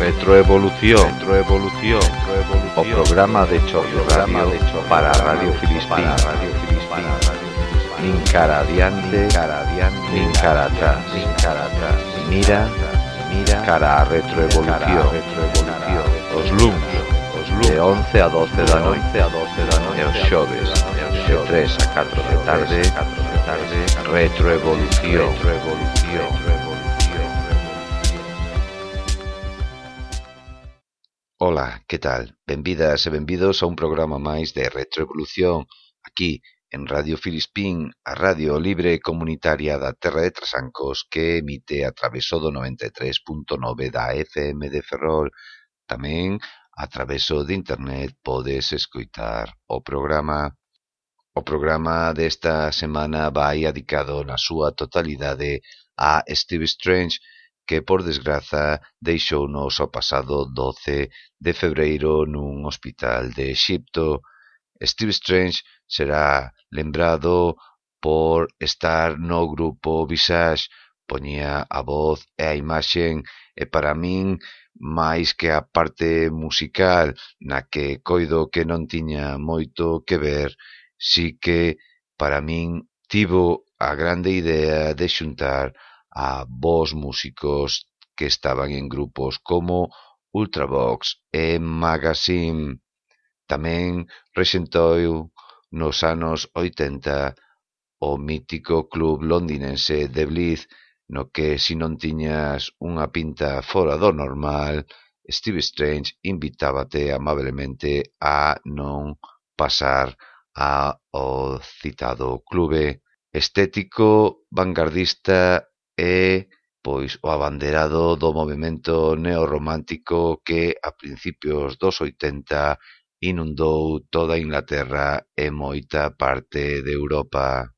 Retroevolución, retroevolución, retroevolución, o programa de choque, programa de choque para Radio Filispina, para Radio Filispina, Ninkara diante, Ninkara diante, Ninkara atrás, Ninkara atrás, mira, mira, cara a retroevolución, retroevolución, os lumbros. de 11 a 12 da noite a 12 da noite aos xoves de 3 a 4 de tarde tarde retroevolución. revolución Ola, que tal? Benvidas e benvidos a un programa máis de Retroevolución aquí en Radio Filispín, a radio libre comunitaria da Terra de Trasancos que emite a traveso do 93.9 da FM de Ferrol, tamén A traveso de Internet podes escoitar o programa. O programa desta semana vai adicado na súa totalidade a Steve Strange, que por desgraza deixounos o pasado 12 de febreiro nun hospital de Exipto. Steve Strange será lembrado por estar no grupo Visage, poñía a voz e a imaxen e para min máis que a parte musical, na que coido que non tiña moito que ver, si que, para min, tivo a grande idea de xuntar a bos músicos que estaban en grupos como Ultravox e Magazine. Tamén rexentou nos anos 80 o mítico club londinense de Blitz no que si non tiñas unha pinta fora do normal, Steve Strange invitábate amablemente a non pasar ao citado clube estético, vanguardista e pois o abanderado do movimento neorromántico que a principios dos 80 inundou toda Inglaterra e moita parte de Europa.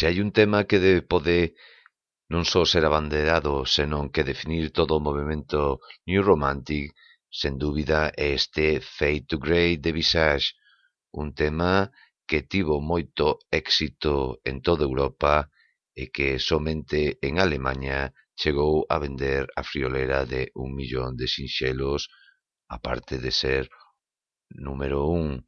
Se hai un tema que de, pode non só ser abanderado, senón que definir todo o movimento New Romantic, sen dúbida é este Fade to Grey de Visage, un tema que tivo moito éxito en toda Europa e que somente en Alemania chegou a vender a friolera de un millón de sinxelos, aparte de ser número un.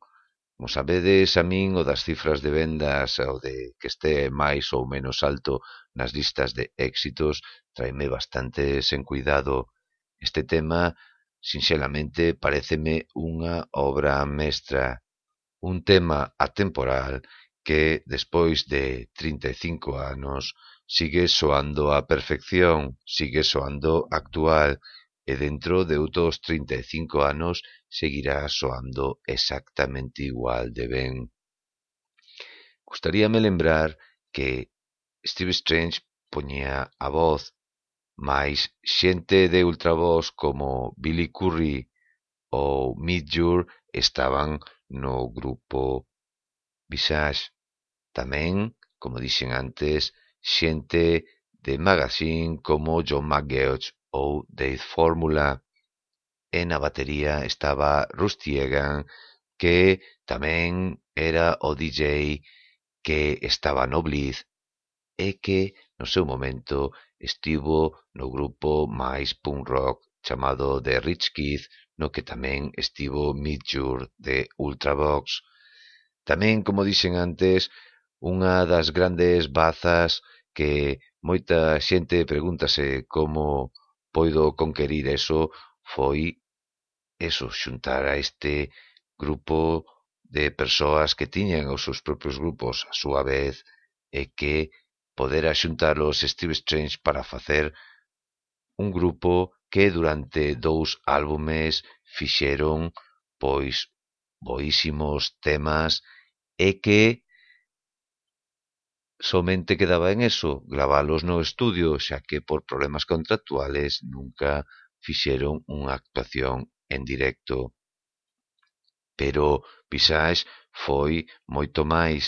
Como sabedes, a min o das cifras de vendas o de que este máis ou menos alto nas listas de éxitos traeme bastante sen cuidado. Este tema, sinxelamente, pareceme unha obra mestra. Un tema atemporal que, despois de 35 anos, sigue soando a perfección, sigue soando actual, e dentro de outros 35 anos seguirá soando exactamente igual de ben. Gostaríame lembrar que Steve Strange poñía a voz, mais xente de ultravoz como Billy Curry ou Midjour estaban no grupo Visage. Tamén, como dixen antes, xente de magazine como John McGeoch ou Dave Formula e na batería estaba Rusty Egan que tamén era o DJ que estaba no Blitz e que no seu momento estivo no grupo máis punk rock chamado The Rich Kid no que tamén estivo Midjour de Ultravox. Tamén, como dixen antes, unha das grandes bazas que moita xente pregúntase como poido conquerir eso foi eso, xuntar a este grupo de persoas que tiñan os seus propios grupos a súa vez e que podera xuntalos Steve Strange para facer un grupo que durante dous álbumes fixeron pois boísimos temas e que somente quedaba en eso, gravalos no estudio, xa que por problemas contractuales nunca fixeron unha actuación en directo. Pero Visage foi moito máis.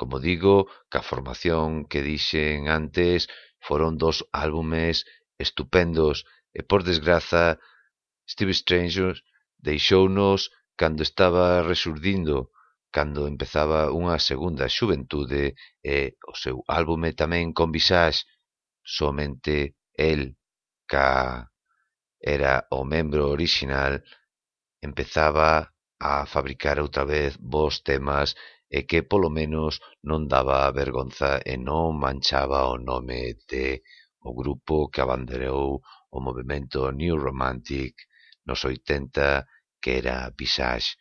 Como digo, ca formación que dixen antes foron dos álbumes estupendos e, por desgraza, Steve Stranger deixounos cando estaba resurdindo, cando empezaba unha segunda xuventude e o seu álbume tamén con Visage, somente el, ca era o membro orixinal, empezaba a fabricar outra vez bos temas e que polo menos non daba vergonza e non manchaba o nome de o grupo que abanderou o movimento New Romantic nos 80 que era Visage.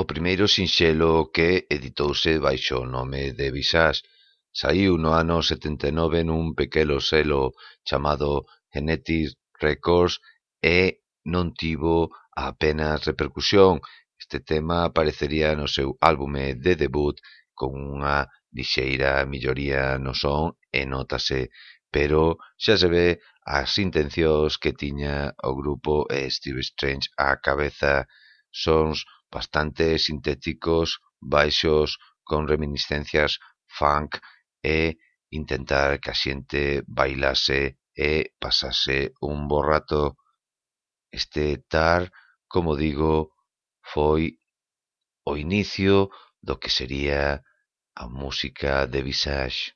o primeiro sinxelo que editouse baixo o nome de Visage saíu no ano setenta e nove nun pequeno selo chamado Genetic Records e non tivo apenas repercusión. Este tema aparecería no seu álbume de debut con unha lixeira melloría no son e nótase, pero xa se ve as intencións que tiña o grupo e Steve Strange á cabeza sons bastante sintéticos, baixos, con reminiscencias funk e intentar que a xente bailase e pasase un bo rato. Este tar, como digo, foi o inicio do que sería a música de Visage.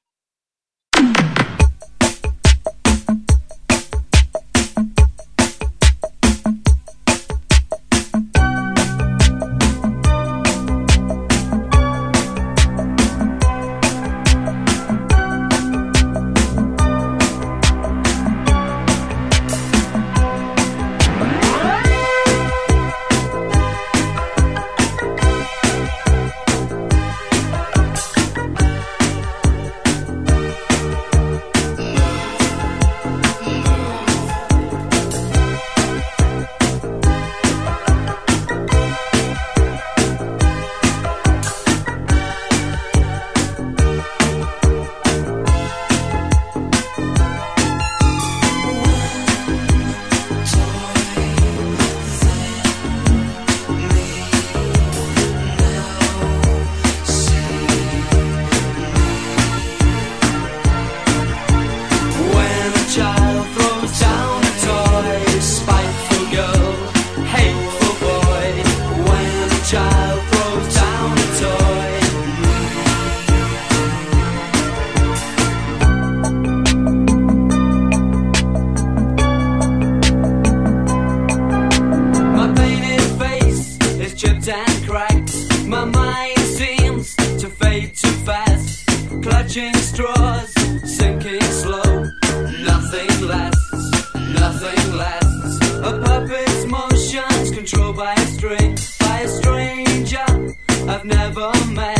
I've never met.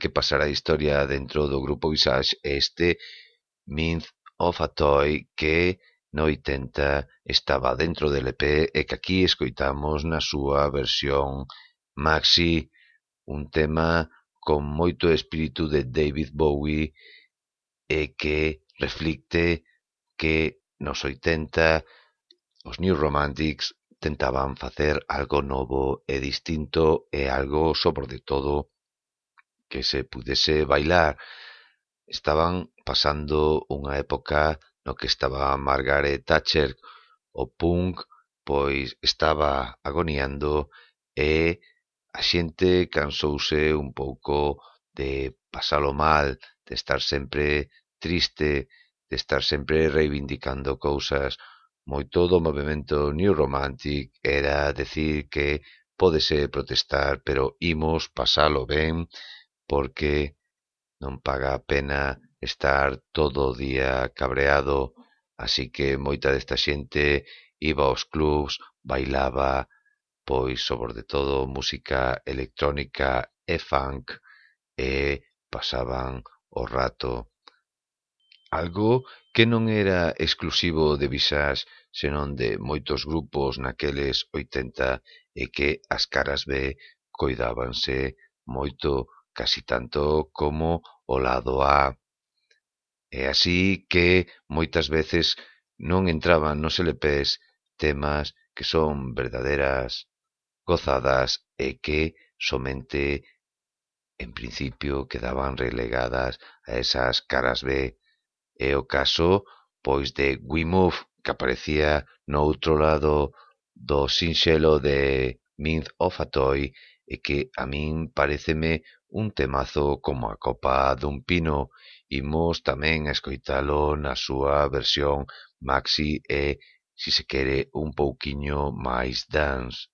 que pasará a historia dentro do grupo Visage é este Myth of a Toy que no 80 estaba dentro del EP e que aquí escoitamos na súa versión maxi un tema con moito espírito de David Bowie e que reflicte que nos 80 os New Romantics tentaban facer algo novo e distinto e algo sobre todo que se pudese bailar. Estaban pasando unha época no que estaba Margaret Thatcher. O punk pois estaba agoniando e a xente cansouse un pouco de pasalo mal, de estar sempre triste, de estar sempre reivindicando cousas. Moito do movimento New Romantic era decir que pódese protestar, pero imos pasalo ben porque non paga a pena estar todo o día cabreado, así que moita desta xente iba aos clubs, bailaba, pois sobre todo música electrónica e funk, e pasaban o rato. Algo que non era exclusivo de Visage, senón de moitos grupos naqueles 80 e que as caras B coidábanse moito casi tanto como o lado A. É así que moitas veces non entraban nos LPs temas que son verdaderas gozadas e que somente en principio quedaban relegadas a esas caras B. É o caso pois de We Move que aparecía no outro lado do sinxelo de Mint of a Toy e que a min pareceme un temazo como a copa dun pino, imos tamén escoitalo na súa versión maxi e, si se quere, un pouquiño máis dance.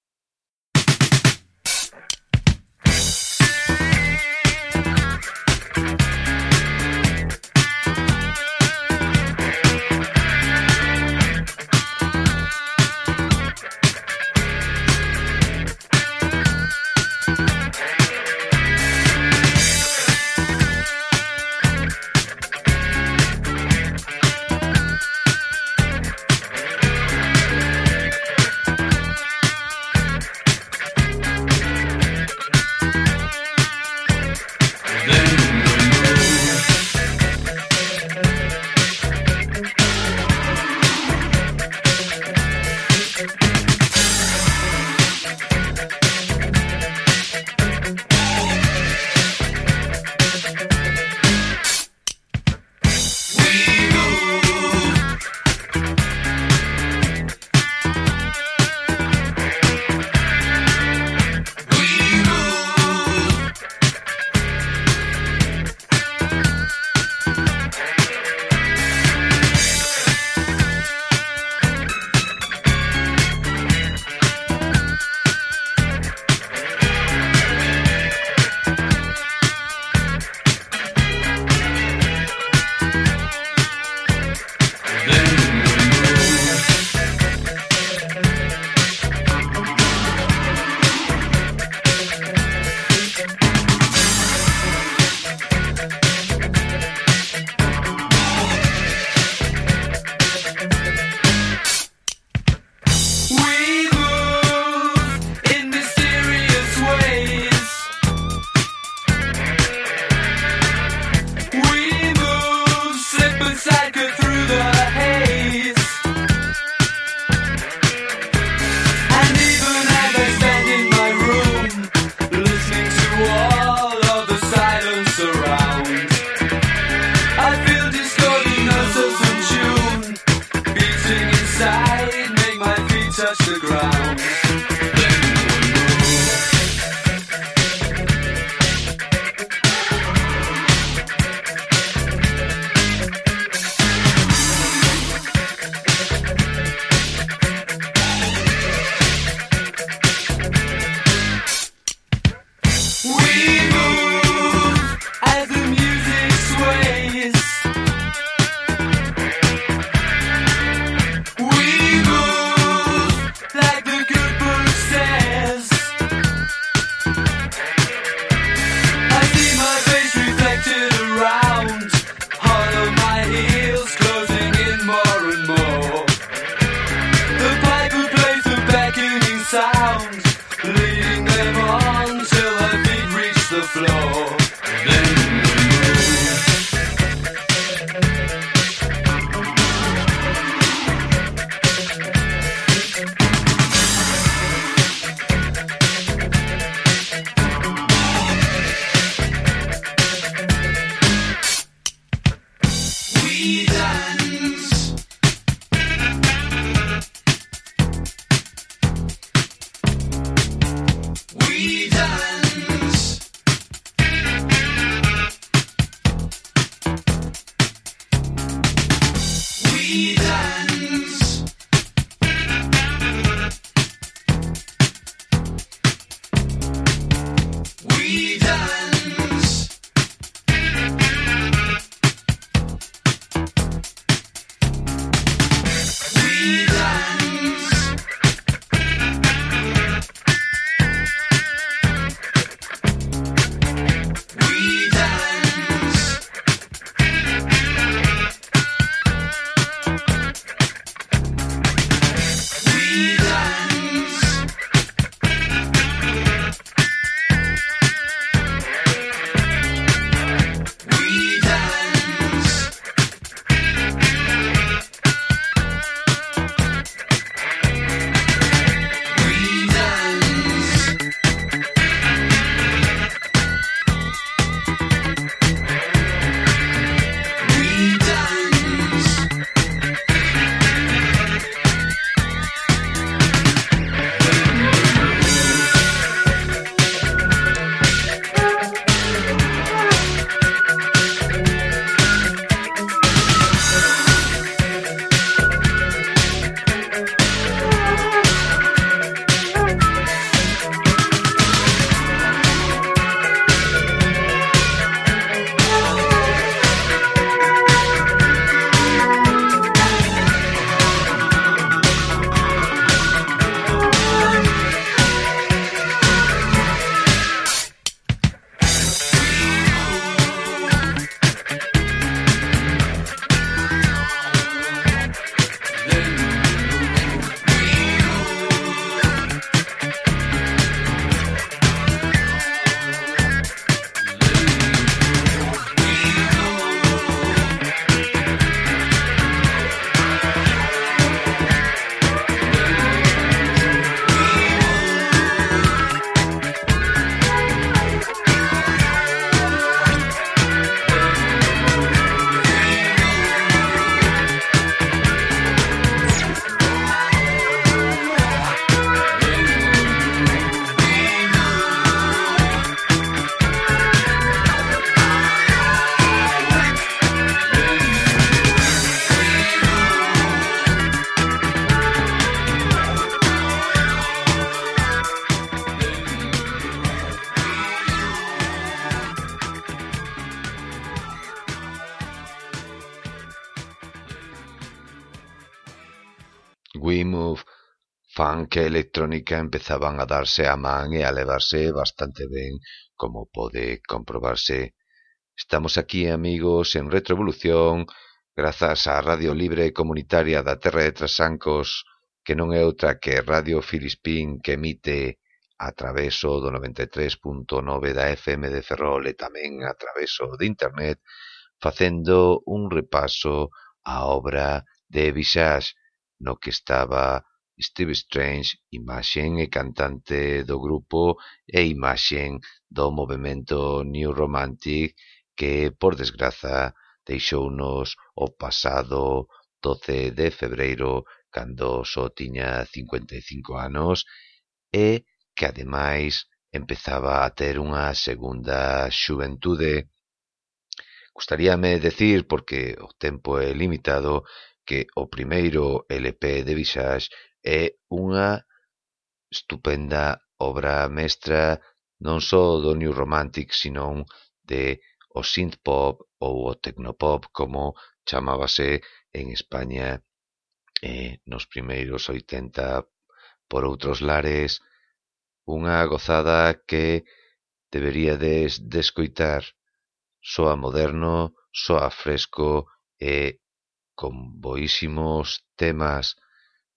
funk e electrónica empezaban a darse a man e a levarse bastante ben, como pode comprobarse. Estamos aquí, amigos, en Retrovolución, grazas á Radio Libre Comunitaria da Terra de Trasancos, que non é outra que Radio Filispín que emite a traveso do 93.9 da FM de Ferrol e tamén a traveso de Internet, facendo un repaso á obra de Visage, no que estaba Steve Strange, imaxen e cantante do grupo e imaxen do movemento New Romantic que, por desgraza, deixounos o pasado 12 de febreiro cando só tiña 55 anos e que, ademais, empezaba a ter unha segunda xuventude. Gustaríame decir, porque o tempo é limitado, que o primeiro LP de Visage É unha estupenda obra mestra non só do new romantic sinón de o synthpop ou o tecnopop como chamábase en España eh, nos primeiros 80 por outros lares unha gozada que deberíades de escoitar soa moderno, soa fresco e con boísimos temas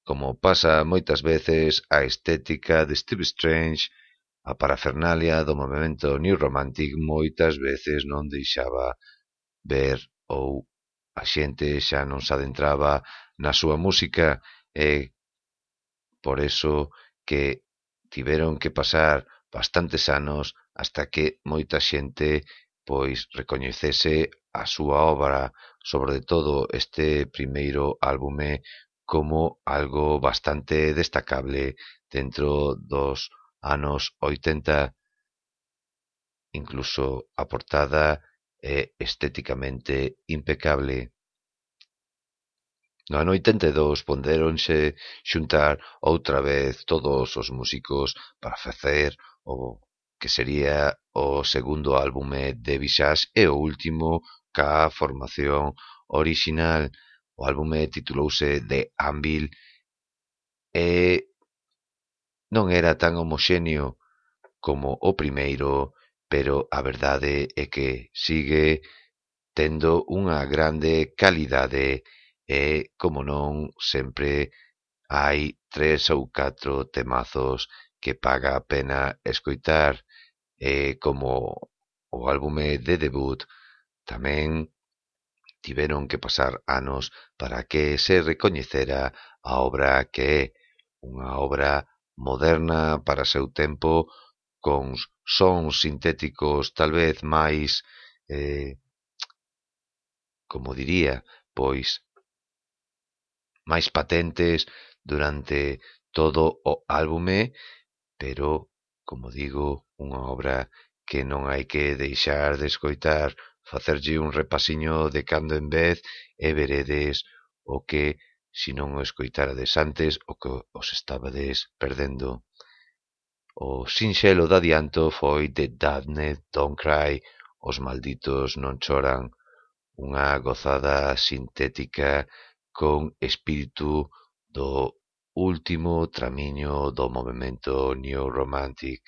como pasa moitas veces a estética de Steve Strange, a parafernalia do movimento New Romantic moitas veces non deixaba ver ou a xente xa non se adentraba na súa música e por eso que tiveron que pasar bastantes anos hasta que moita xente pois recoñecese a súa obra, sobre todo este primeiro álbume como algo bastante destacable dentro dos anos 80 incluso a portada é estéticamente impecable. No ano 82 ponderonse xuntar outra vez todos os músicos para facer o que sería o segundo álbume de Visage e o último ca formación orixinal O álbume eh, titulouse The Anvil e non era tan homoxéneo como o primeiro, pero a verdade é que sigue tendo unha grande calidade e, como non, sempre hai tres ou catro temazos que paga a pena escoitar e como o álbume de debut tamén tiveron que pasar anos para que se recoñecera a obra que é unha obra moderna para seu tempo con sons sintéticos talvez máis, eh, como diría, pois máis patentes durante todo o álbume, pero, como digo, unha obra que non hai que deixar de escoitar facerlle un repasiño de cando en vez e veredes o que, se non o escoitarades antes, o que os estabades perdendo. O sinxelo de adianto foi de Daphne Don't Cry, Os malditos non choran, unha gozada sintética con espírito do último tramiño do movimento New Romantic.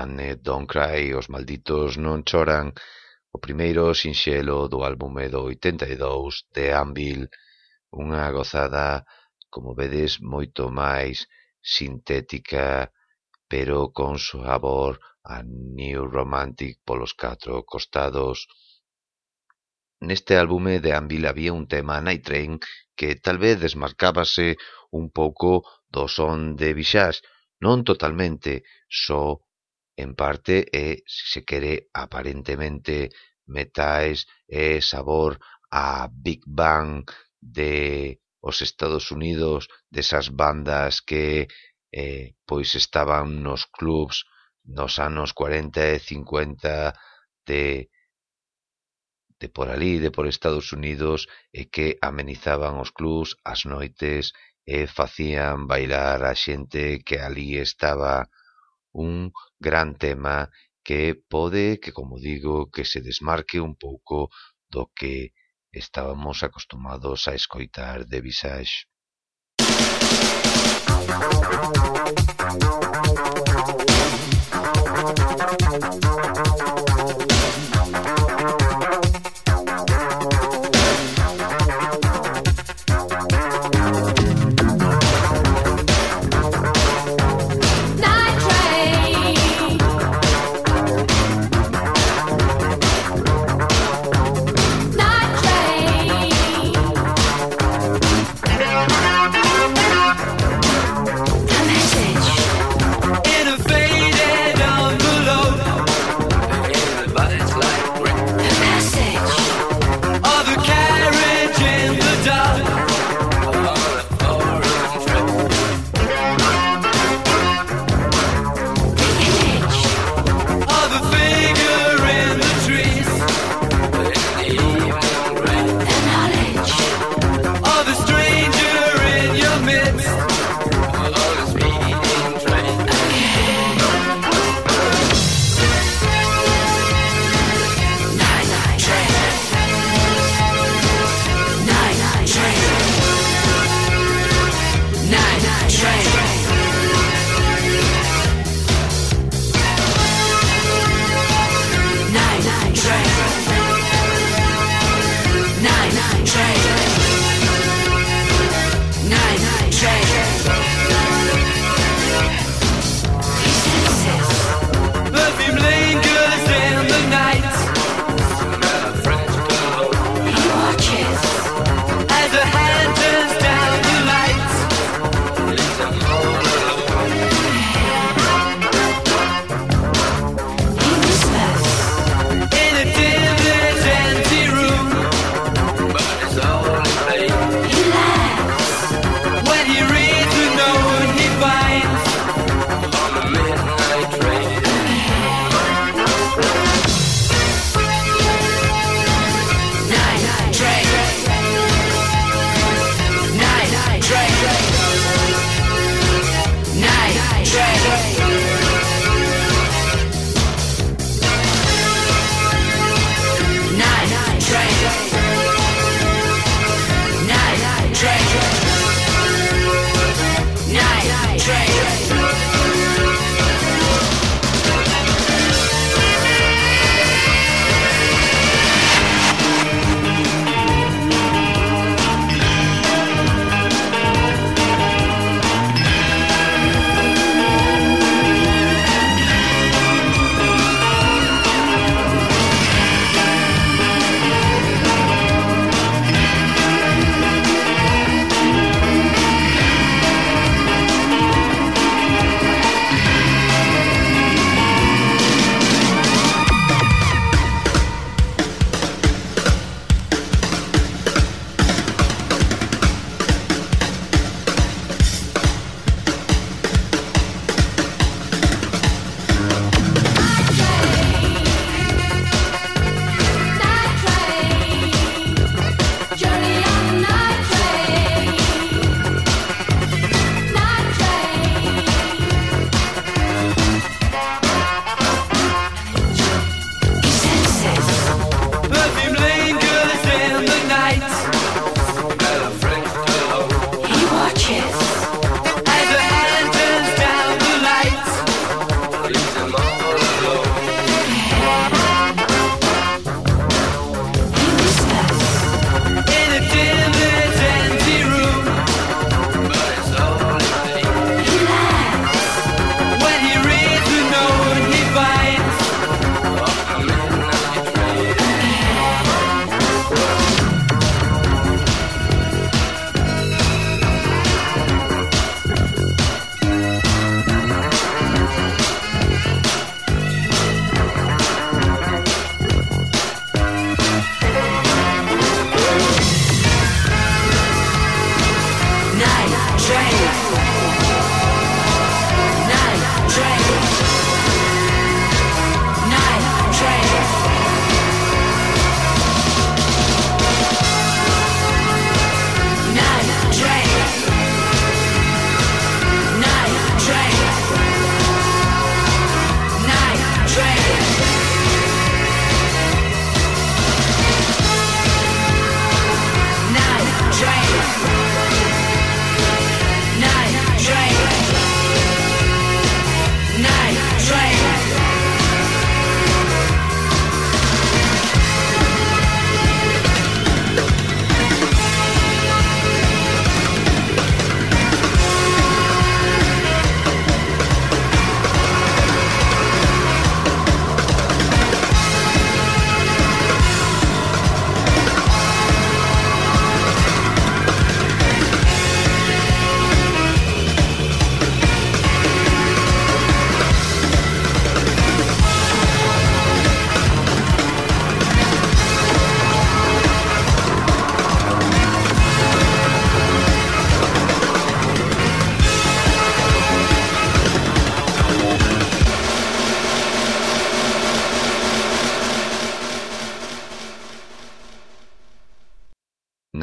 Diane, Don't Cry, Os malditos non choran, o primeiro sinxelo do álbum do 82 de Anvil, unha gozada, como vedes, moito máis sintética, pero con sabor a New Romantic polos catro costados. Neste álbume de Anvil había un tema Night Train que tal vez desmarcábase un pouco do son de Visage, non totalmente, só en parte eh, é, se se quere, aparentemente metais e eh, sabor a Big Bang de os Estados Unidos, desas bandas que eh, pois estaban nos clubs nos anos 40 e 50 de de por ali, de por Estados Unidos, e que amenizaban os clubs as noites e facían bailar a xente que ali estaba un gran tema que pode que, como digo, que se desmarque un pouco do que estábamos acostumados a escoitar de Visage.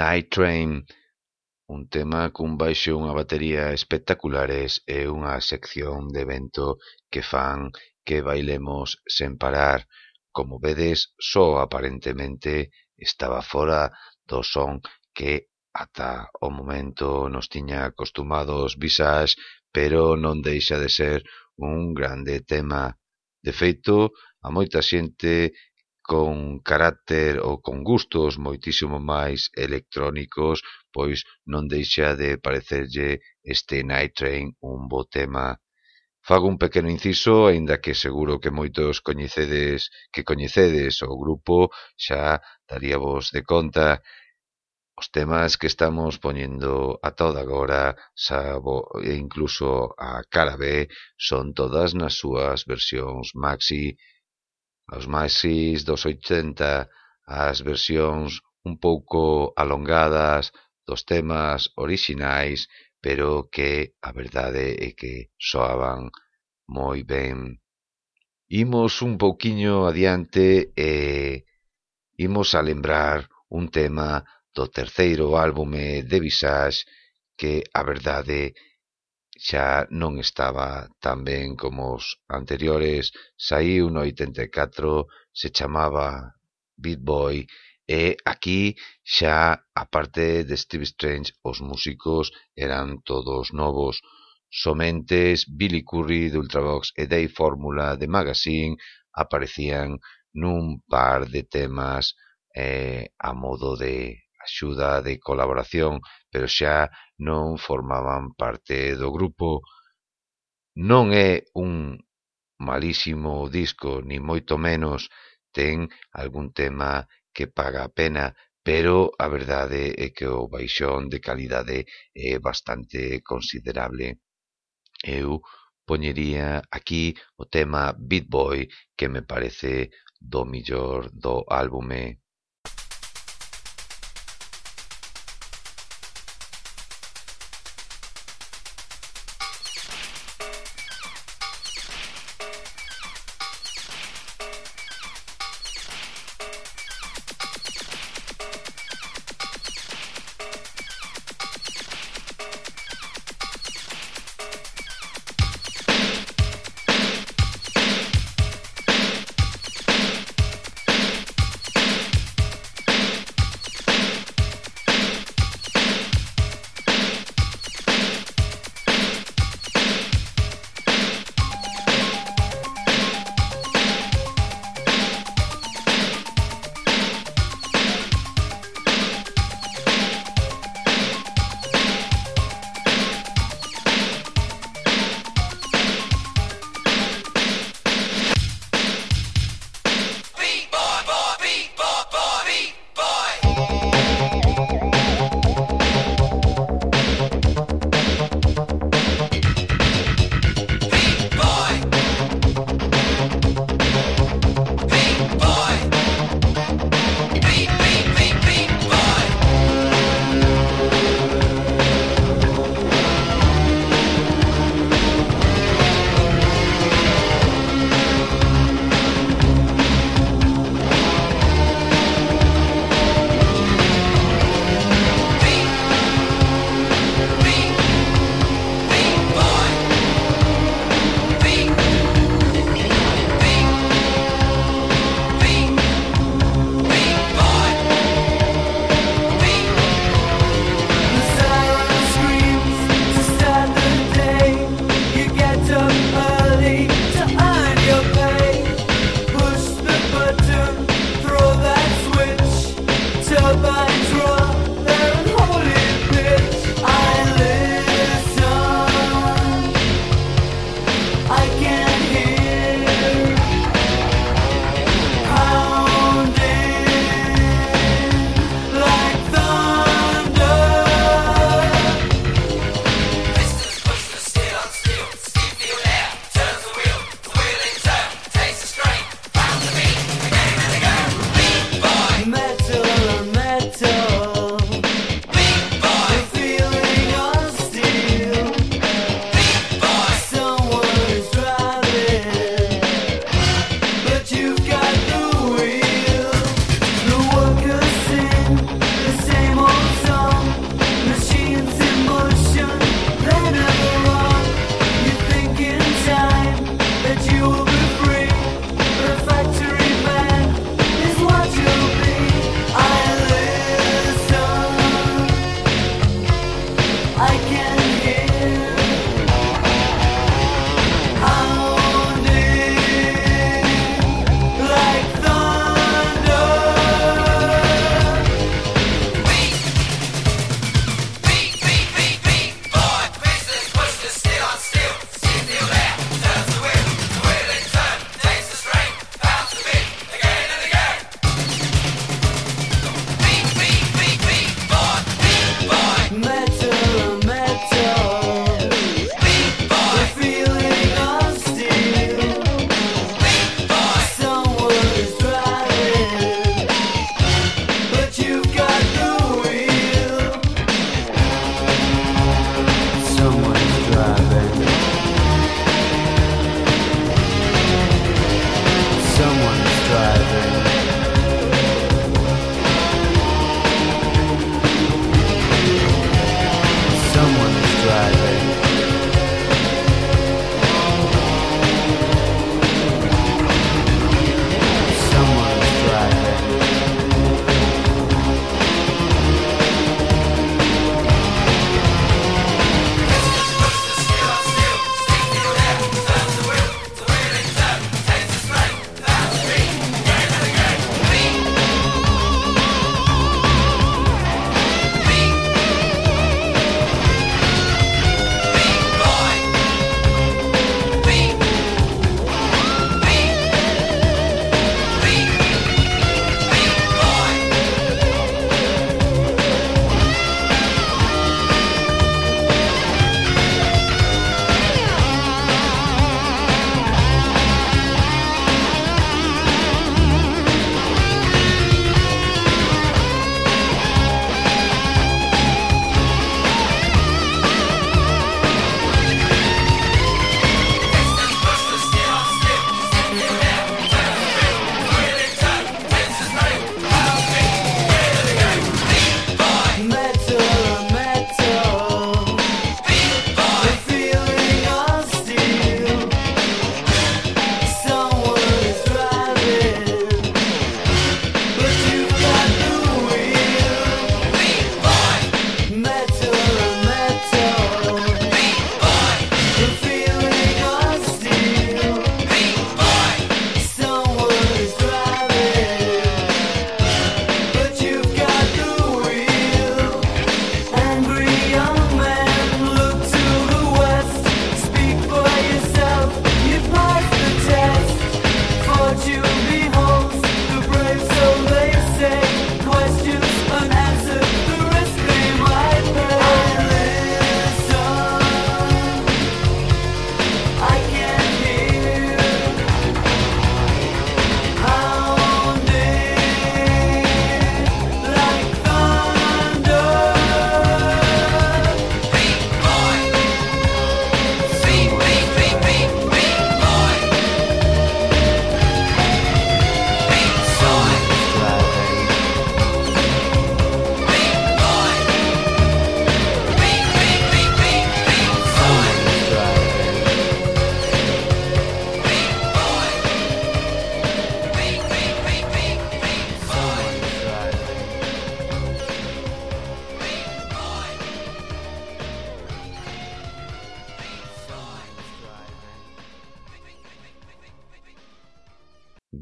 "Night-Train", un tema cun baixo e unha batería espectaculares e unha sección de vento que fan que bailemos sen parar. Como vedes, só aparentemente estaba fora do son que ata o momento nos tiña acostumados Visage, pero non deixa de ser un grande tema. De feito, a moita xente con carácter ou con gustos moitísimo máis electrónicos, pois non deixa de parecerlle este Night Train un bo tema Fago un pequeno inciso, aínda que seguro que moitos coñecedes que coñecedes o grupo xa daríavos de conta. Os temas que estamos poñendo a toda agora, sabo, e incluso a cara B, son todas nas súas versións maxi aos maxis dos oitenta, as versións un pouco alongadas dos temas orixinais, pero que a verdade é que soaban moi ben. Imos un pouquiño adiante e imos a lembrar un tema do terceiro álbume de Visage que a verdade xa non estaba tan ben como os anteriores, Saíu no 84, se chamaba Beat Boy, e aquí xa, aparte de Steve Strange, os músicos eran todos novos, Somentes, Billy Curry de Ultravox e Dave Fórmula de Magazine aparecían nun par de temas eh, a modo de axuda de colaboración, pero xa non formaban parte do grupo. Non é un malísimo disco, ni moito menos ten algún tema que paga a pena, pero a verdade é que o baixón de calidade é bastante considerable. Eu poñería aquí o tema Beat Boy, que me parece do millor do álbume.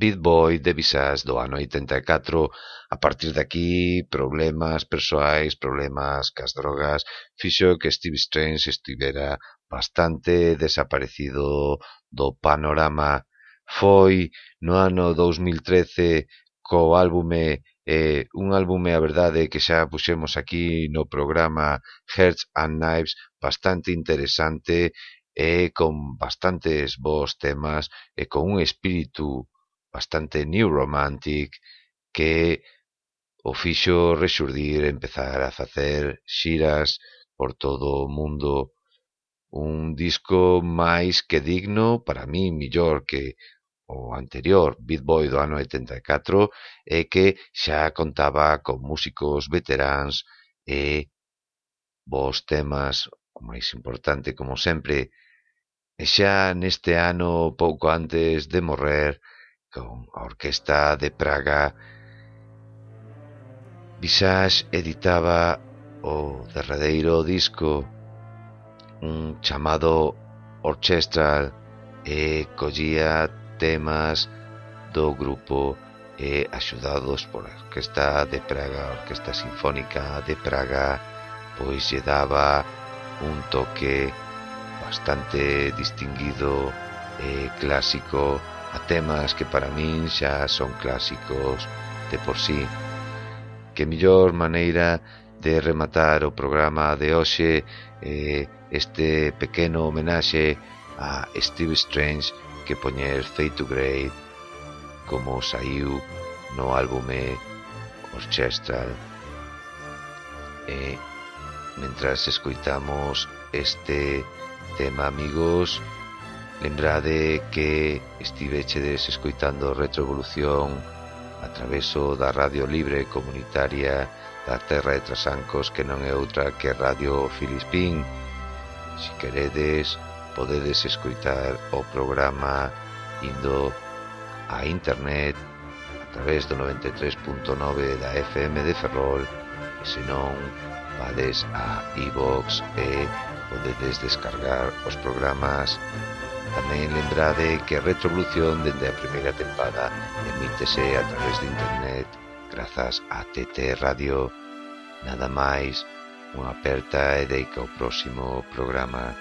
Beat Boy de Visas do ano 84. A partir de aquí, problemas persoais, problemas cas drogas, fixo que Steve Strange estivera bastante desaparecido do panorama. Foi no ano 2013 co álbume eh, un álbume, a verdade, que xa puxemos aquí no programa Hearts and Knives, bastante interesante e con bastantes bons temas e con un espírito bastante new romantic que o fixo rexurdir e empezar a facer xiras por todo o mundo. Un disco máis que digno, para mí, millor que o anterior, Beat Boy do ano 84, e que xa contaba con músicos veteráns e bons temas, o máis importante, como sempre, e xa neste ano, pouco antes de morrer, con a Orquesta de Praga. Visage editaba o derradeiro disco un chamado Orchestral e collía temas do grupo e axudados por a Orquesta de Praga, a Orquesta Sinfónica de Praga, pois lle daba un toque bastante distinguido e clásico a temas que para min xa son clásicos de por sí. Que mellor maneira de rematar o programa de hoxe eh, este pequeno homenaxe a Steve Strange que poñer Fade to Grey como saiu no álbume Orchestral. E mentras escoitamos este tema, amigos, Lembrade que estivechedes escoitando Retroevolución a traveso da Radio Libre Comunitaria da Terra de Trasancos que non é outra que Radio Filispín. Si queredes, podedes escoitar o programa indo a internet a través do 93.9 da FM de Ferrol e senón vades a iVox e podedes descargar os programas Tamén lembrade que Retrovolución dende a primeira tempada emítese a través de internet grazas a TT Radio. Nada máis, unha aperta e deica o próximo programa.